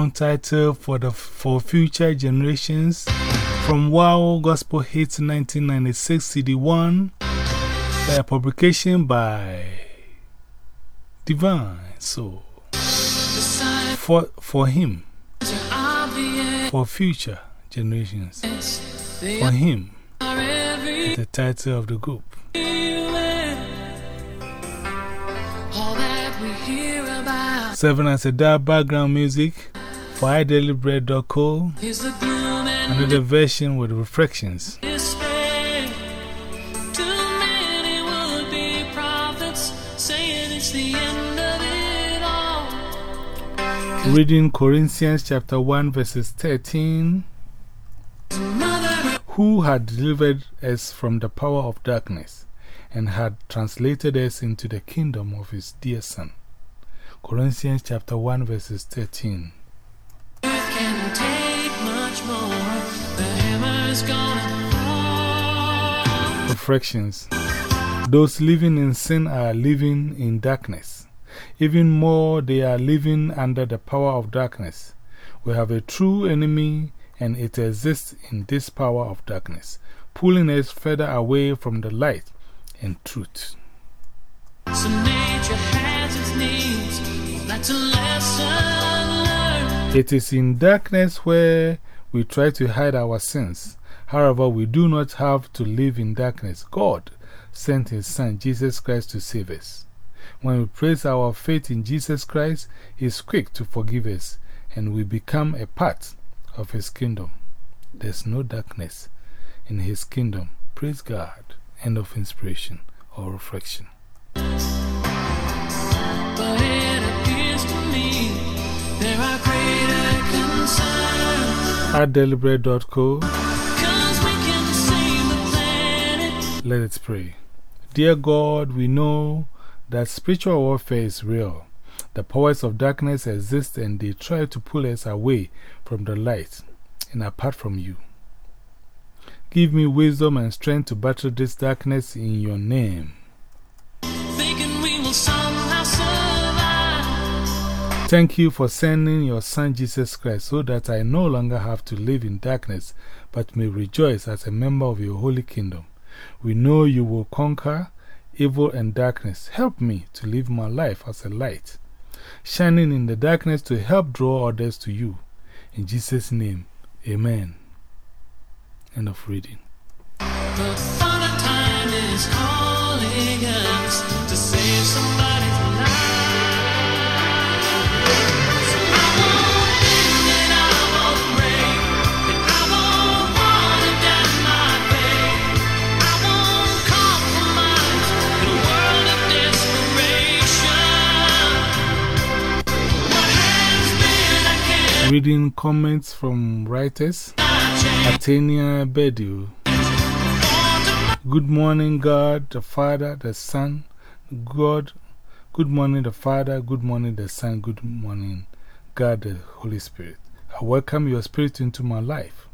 song title for, the, for future generations from Wow Gospel Hits 1996 CD1 by a publication by Divine Soul. For, for him, for future generations, for him, the title of the group. Seven as a dark background music for idailybread.co. Another version with reflections. Reading Corinthians chapter 1 verses 13. Who had delivered us from the power of darkness and had translated us into the kingdom of his dear Son. Corinthians chapter 1 verses 13. Reflections Those living in sin are living in darkness. Even more, they are living under the power of darkness. We have a true enemy, and it exists in this power of darkness, pulling us further away from the light and truth. So nature has its needs. That's a lesson learned. It is in darkness where we try to hide our sins. However, we do not have to live in darkness. God sent His Son, Jesus Christ, to save us. When we place our faith in Jesus Christ, He is quick to forgive us, and we become a part of His kingdom. There's no darkness in His kingdom. Praise God. End of inspiration or reflection. idailybread.co. Let us pray. Dear God, we know that spiritual warfare is real. The powers of darkness exist and they try to pull us away from the light and apart from you. Give me wisdom and strength to battle this darkness in your name. Thank you for sending your Son Jesus Christ so that I no longer have to live in darkness but may rejoice as a member of your holy kingdom. We know you will conquer evil and darkness. Help me to live my life as a light, shining in the darkness to help draw others to you. In Jesus' name, Amen. End of reading. Reading comments from writers. Atenia Bedu. Good morning, God, the Father, the Son, God. Good morning, the Father. Good morning, the Son. Good morning, God, the Holy Spirit. I welcome your Spirit into my life.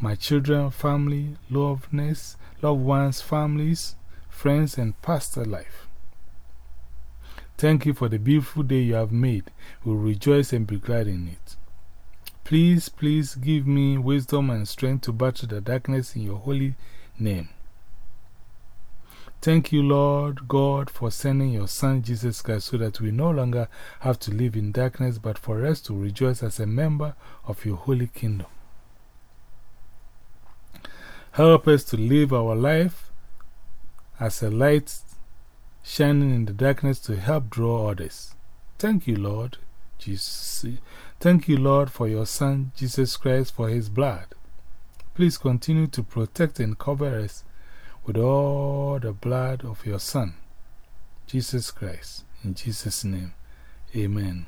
My children, family, loved ones, loved ones, families, friends, and pastor life. Thank you for the beautiful day you have made. We will rejoice and be glad in it. Please, please give me wisdom and strength to battle the darkness in your holy name. Thank you, Lord God, for sending your Son Jesus Christ so that we no longer have to live in darkness, but for us to rejoice as a member of your holy kingdom. Help us to live our life as a light shining in the darkness to help draw others. Thank you, Lord. Jesus. Thank you, Lord, for your Son, Jesus Christ, for his blood. Please continue to protect and cover us with all the blood of your Son, Jesus Christ. In Jesus' name, amen.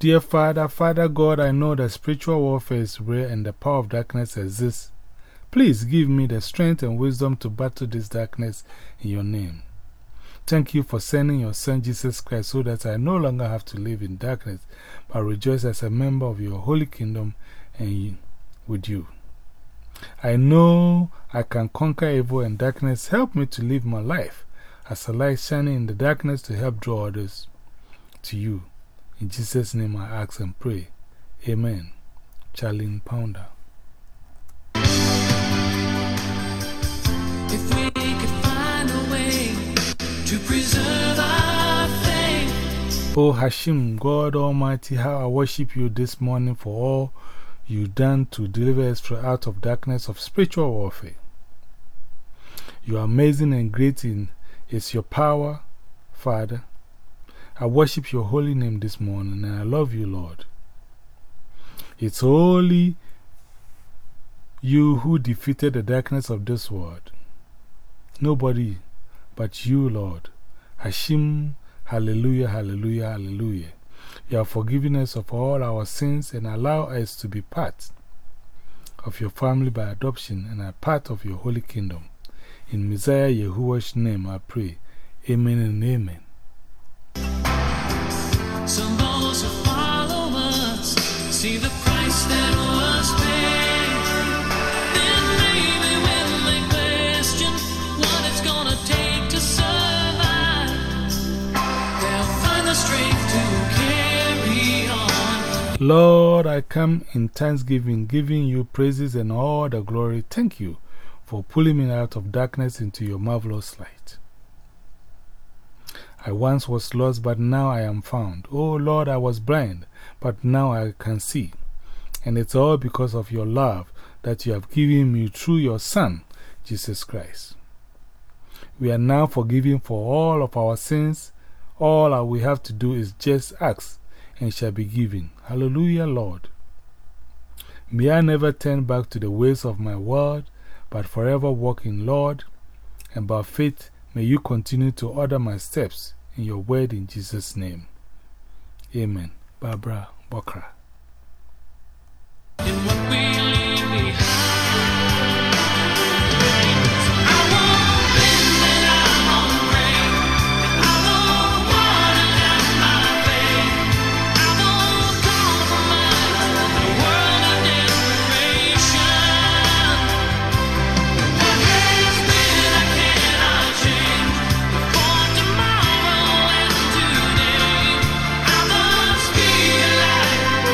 Dear Father, Father God, I know that spiritual warfare is real and the power of darkness exists. Please give me the strength and wisdom to battle this darkness in your name. Thank you for sending your Son Jesus Christ so that I no longer have to live in darkness, but rejoice as a member of your holy kingdom and with you. I know I can conquer evil and darkness. Help me to live my life as a light shining in the darkness to help draw others to you. In Jesus' name I ask and pray. Amen. Charlene Pounder. If we could find a way to preserve our faith. Oh Hashem, God Almighty, how I worship you this morning for all you done to deliver us from out of darkness of spiritual warfare. You are amazing and great in is your power, Father. I worship your holy name this morning and I love you, Lord. It's only you who defeated the darkness of this world. Nobody but you, Lord. Hashem, hallelujah, hallelujah, hallelujah. You have forgiven us of all our sins and allow us to be part of your family by adoption and a part of your holy kingdom. In Messiah Yahuwah's name I pray. Amen and amen. Those who follow us see the price that was paid. Lord, I come in thanksgiving, giving you praises and all the glory. Thank you for pulling me out of darkness into your marvelous light. I once was lost, but now I am found. Oh Lord, I was blind, but now I can see. And it's all because of your love that you have given me through your Son, Jesus Christ. We are now forgiven for all of our sins. All that we have to do is just ask and shall be given. Hallelujah, Lord. May I never turn back to the ways of my world, but forever walk in Lord, and by faith May you continue to order my steps in your word in Jesus' name. Amen. Barbara Bokra.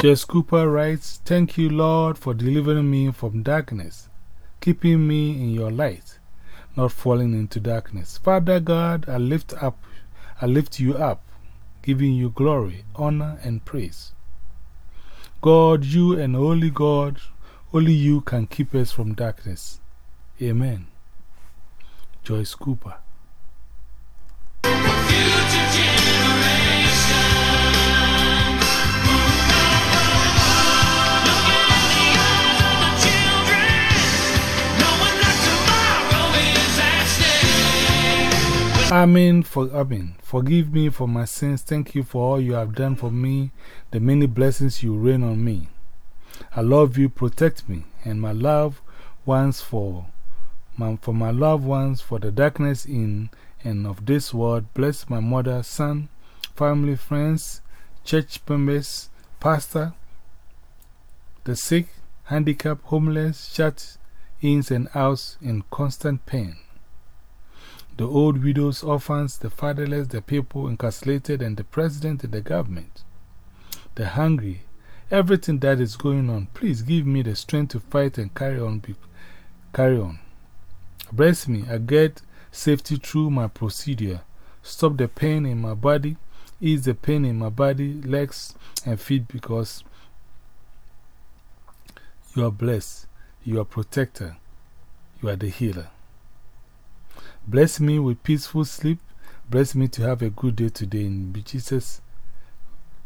Jess Cooper writes, Thank you, Lord, for delivering me from darkness, keeping me in your light, not falling into darkness. Father God, I lift up, I lift you up, giving you glory, honor, and praise. God, you and only God, only you can keep us from darkness. Amen. Joyce Cooper. Amen. For, amen. Forgive me for my sins. Thank you for all you have done for me, the many blessings you rain on me. I love you. Protect me and my loved ones for my, for my loved ones for the darkness in and of this world. Bless my mother, son, family, friends, church members, pastor, the sick, handicapped, homeless, shut ins and outs in constant pain the old widows, orphans, the fatherless, the people incarcerated, and the president and the government, the hungry, everything that is going on. Please give me the strength to fight and carry on. Carry on. Bless me. I get safety through my procedure. Stop the pain in my body. Ease the pain in my body, legs, and feet because you are blessed. You are protector. You are the healer. Bless me with peaceful sleep. Bless me to have a good day today in Jesus.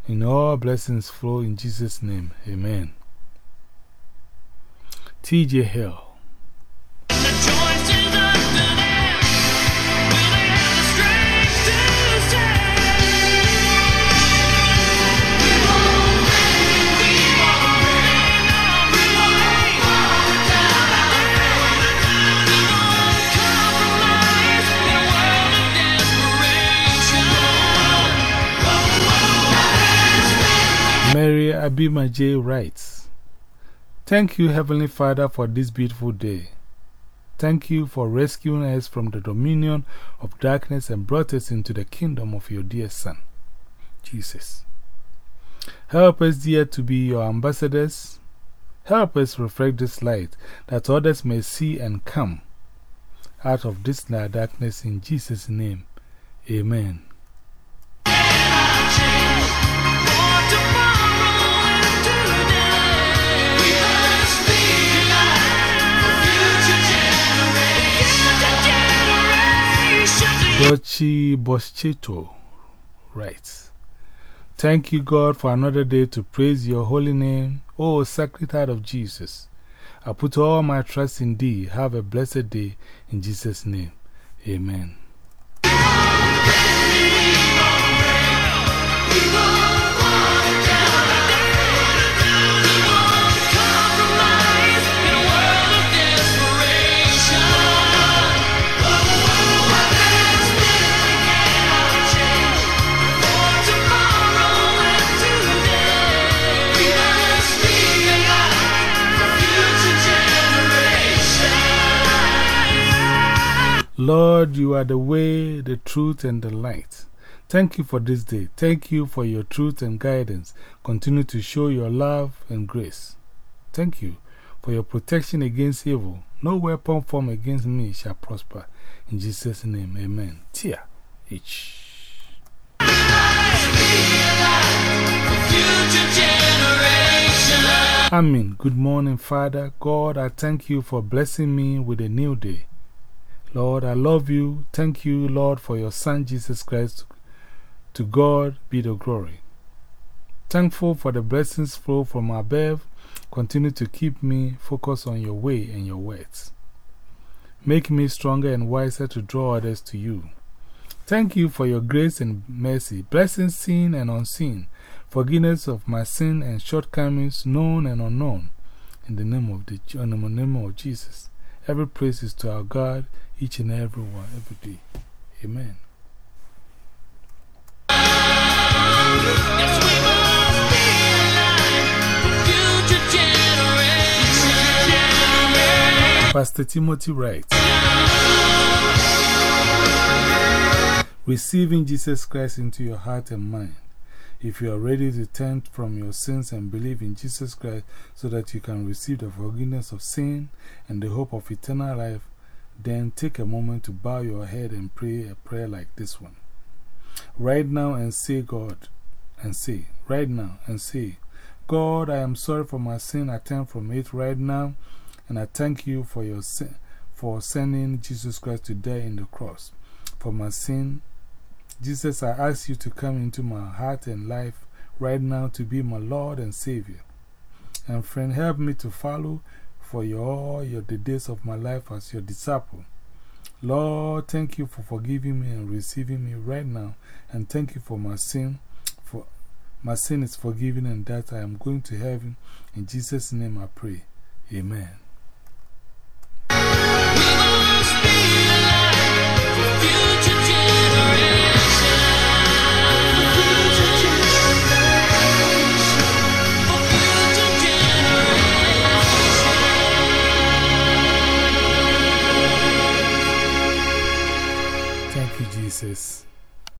In all blessings flow in Jesus' name. Amen. TJ Hill. Abima J writes, Thank you, Heavenly Father, for this beautiful day. Thank you for rescuing us from the dominion of darkness and brought us into the kingdom of your dear Son, Jesus. Help us, dear, to be your ambassadors. Help us reflect this light that others may see and come out of this darkness in Jesus' name. Amen. Dochi Boscheto writes, Thank you, God, for another day to praise your holy name, O Sacred Heart of Jesus. I put all my trust in thee. Have a blessed day in Jesus' name. Amen. Lord, you are the way, the truth, and the light. Thank you for this day. Thank you for your truth and guidance. Continue to show your love and grace. Thank you for your protection against evil. No weapon formed against me shall prosper. In Jesus' name, amen. Tia H. Amen. Good morning, Father. God, I thank you for blessing me with a new day. Lord, I love you. Thank you, Lord, for your Son, Jesus Christ. To God be the glory. Thankful for the blessings flow from above. Continue to keep me focused on your way and your words. Make me stronger and wiser to draw others to you. Thank you for your grace and mercy, blessings seen and unseen, forgiveness of my sin and shortcomings, known and unknown. In the name of, the, in the name of Jesus. Every praise is to our God, each and every one, every day. Amen. Pastor Timothy writes Receiving Jesus Christ into your heart and mind. If you are ready to turn from your sins and believe in Jesus Christ so that you can receive the forgiveness of sin and the hope of eternal life, then take a moment to bow your head and pray a prayer like this one. Right now and say, God, and say, right now and say, God, I am sorry for my sin. I turn from it right now, and I thank you for, your sin, for sending Jesus Christ to die in the cross for my sin. Jesus, I ask you to come into my heart and life right now to be my Lord and Savior. And friend, help me to follow for your, your, the days of my life as your disciple. Lord, thank you for forgiving me and receiving me right now. And thank you for my sin. For my sin is forgiven and that I am going to heaven. In Jesus' name I pray. Amen. Jesus.